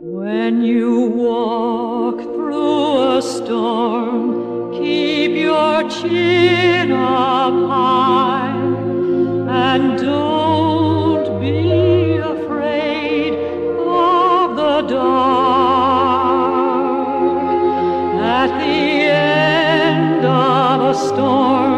When you walk through a storm, keep your chin up high and don't be afraid of the dark. At the end of a storm,